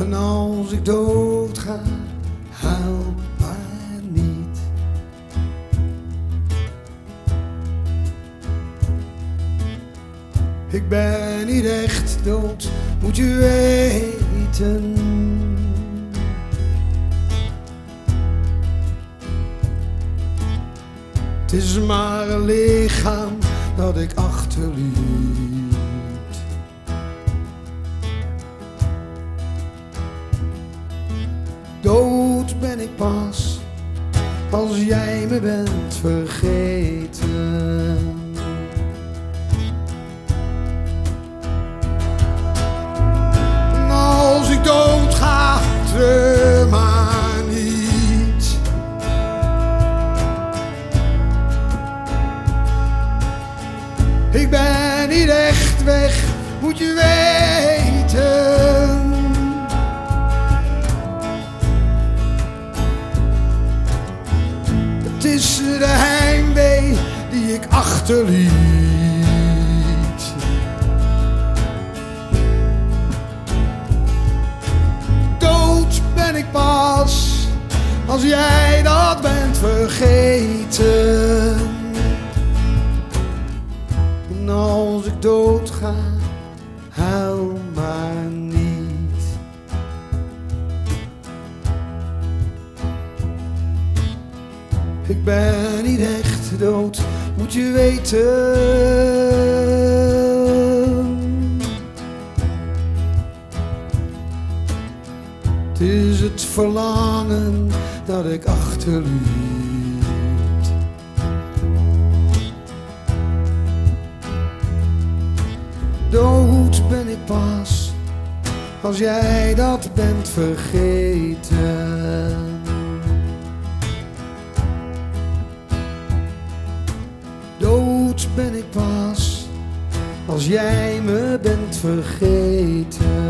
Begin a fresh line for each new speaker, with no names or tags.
En als ik doodga, help huil maar niet. Ik ben niet echt dood, moet je weten. Het is maar een lichaam dat ik achterliet. Ben ik pas als jij me bent vergeten. Als ik dood ga, maar niet. Ik ben niet echt weg, moet je weten. Achterliet. Dood ben ik pas als jij dat bent vergeten. En als ik dood ga, huil maar niet. Ik ben niet echt dood, moet je weten. Het is het verlangen dat ik achterliet. Dood ben ik pas als jij dat bent vergeten. Ben ik pas als jij me bent vergeten.